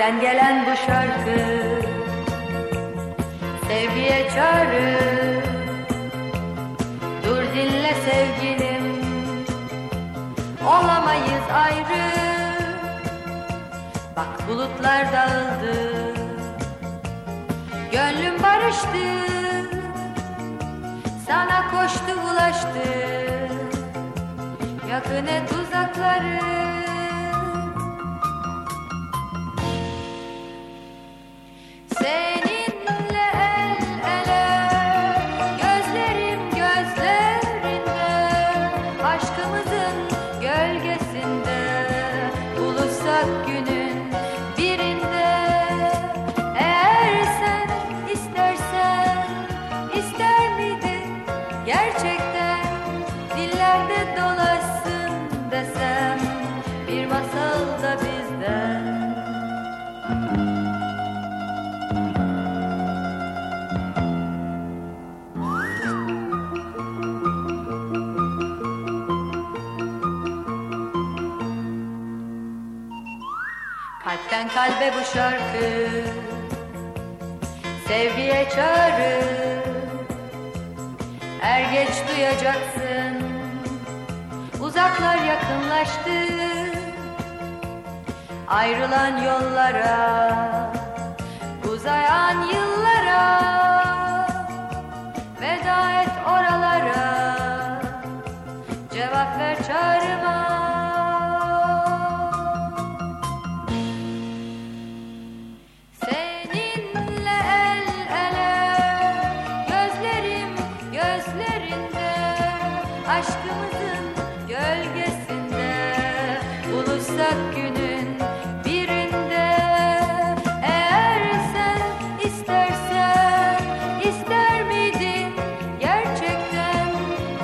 gelen bu şarkı Sevgiye çağrı. Dur dinle sevgilim Olamayız ayrı. Bak bulutlar dağıldı Gönlüm barıştı. Sana koştu ulaştı. Yakın et uzakları Buluşsak günün Kalpten kalbe bu şarkı Sevgiye çağrı. Er geç duyacaksın Uzaklar yakınlaştı. Ayrılan yollara Uzayan yıllara Veda et oralara. Cevap ver çağrıma Aşkımızın gölgesinde Buluşsak günün birinde. Eğer sen istersen ister miydin Gerçekten?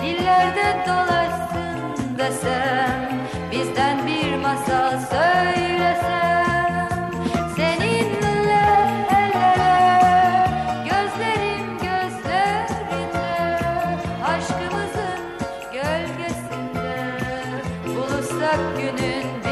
Dillerde dolaşsın desem. Bizden Aşkımızın gölgesinde Buluşsak günün